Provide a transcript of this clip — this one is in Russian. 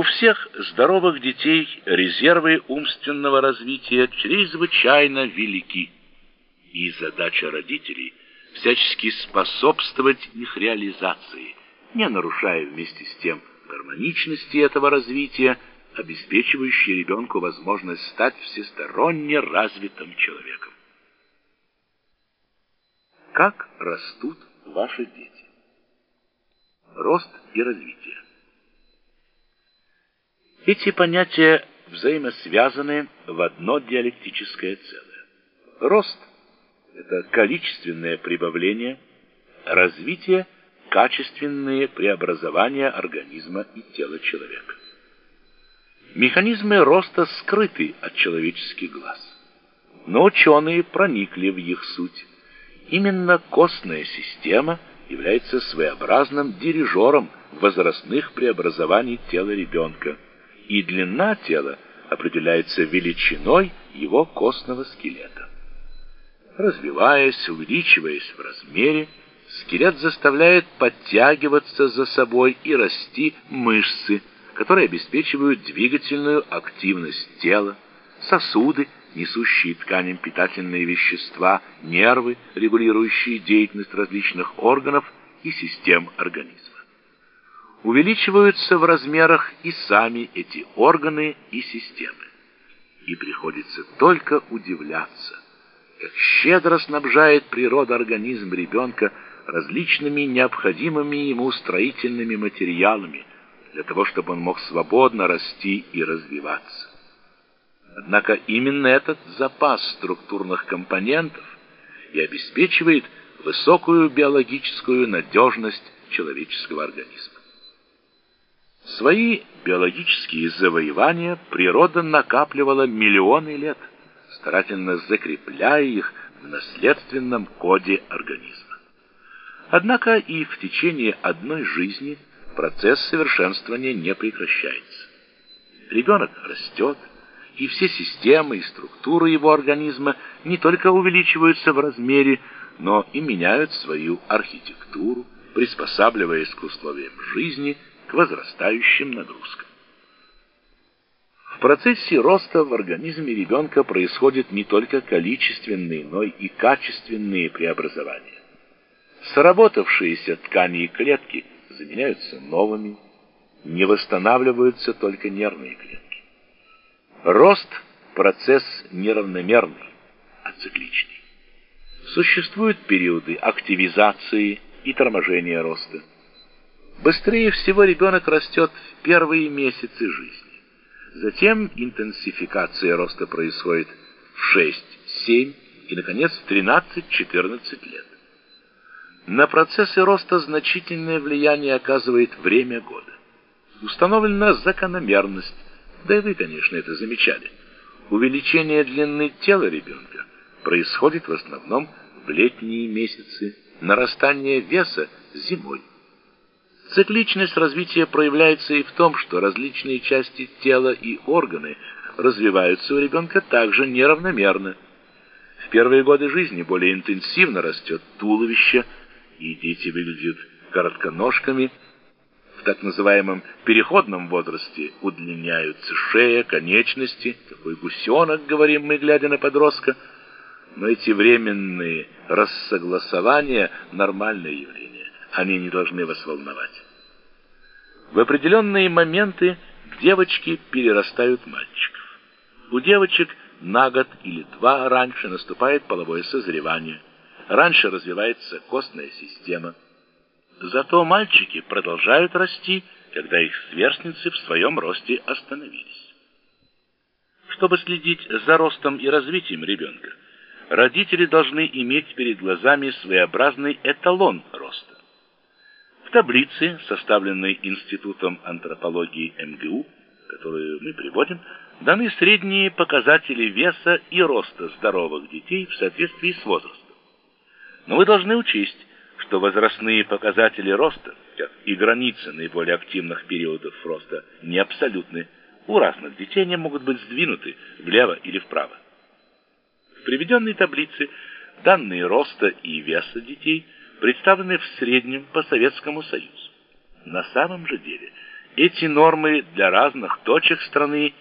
У всех здоровых детей резервы умственного развития чрезвычайно велики, и задача родителей всячески способствовать их реализации, не нарушая вместе с тем гармоничности этого развития, обеспечивающей ребенку возможность стать всесторонне развитым человеком. Как растут ваши дети? Рост и развитие. Эти понятия взаимосвязаны в одно диалектическое целое. Рост – это количественное прибавление, развитие – качественные преобразования организма и тела человека. Механизмы роста скрыты от человеческих глаз, но ученые проникли в их суть. Именно костная система является своеобразным дирижером возрастных преобразований тела ребенка – и длина тела определяется величиной его костного скелета. Развиваясь, увеличиваясь в размере, скелет заставляет подтягиваться за собой и расти мышцы, которые обеспечивают двигательную активность тела, сосуды, несущие тканям питательные вещества, нервы, регулирующие деятельность различных органов и систем организма увеличиваются в размерах и сами эти органы и системы. И приходится только удивляться, как щедро снабжает природа организм ребенка различными необходимыми ему строительными материалами для того, чтобы он мог свободно расти и развиваться. Однако именно этот запас структурных компонентов и обеспечивает высокую биологическую надежность человеческого организма. Свои биологические завоевания природа накапливала миллионы лет, старательно закрепляя их в наследственном коде организма. Однако и в течение одной жизни процесс совершенствования не прекращается. Ребенок растет, и все системы и структуры его организма не только увеличиваются в размере, но и меняют свою архитектуру, приспосабливаясь к условиям жизни – к возрастающим нагрузкам. В процессе роста в организме ребенка происходят не только количественные, но и качественные преобразования. Сработавшиеся ткани и клетки заменяются новыми, не восстанавливаются только нервные клетки. Рост – процесс неравномерный, а цикличный. Существуют периоды активизации и торможения роста. Быстрее всего ребенок растет в первые месяцы жизни. Затем интенсификация роста происходит в 6, 7 и, наконец, в 13-14 лет. На процессы роста значительное влияние оказывает время года. Установлена закономерность, да и вы, конечно, это замечали. Увеличение длины тела ребенка происходит в основном в летние месяцы, нарастание веса зимой. Цикличность развития проявляется и в том, что различные части тела и органы развиваются у ребенка также неравномерно. В первые годы жизни более интенсивно растет туловище, и дети выглядят коротконожками. В так называемом переходном возрасте удлиняются шея, конечности, такой гусенок, говорим мы, глядя на подростка. Но эти временные рассогласования – нормальное явление они не должны вас волновать. В определенные моменты девочки перерастают мальчиков. У девочек на год или два раньше наступает половое созревание. Раньше развивается костная система. Зато мальчики продолжают расти, когда их сверстницы в своем росте остановились. Чтобы следить за ростом и развитием ребенка, родители должны иметь перед глазами своеобразный эталон. В таблице, составленной Институтом антропологии МГУ, которую мы приводим, даны средние показатели веса и роста здоровых детей в соответствии с возрастом. Но вы должны учесть, что возрастные показатели роста, как и границы наиболее активных периодов роста, не абсолютны. У разных детей они могут быть сдвинуты влево или вправо. В приведенной таблице данные роста и веса детей – представлены в среднем по Советскому Союзу. На самом же деле Эти нормы для разных точек страны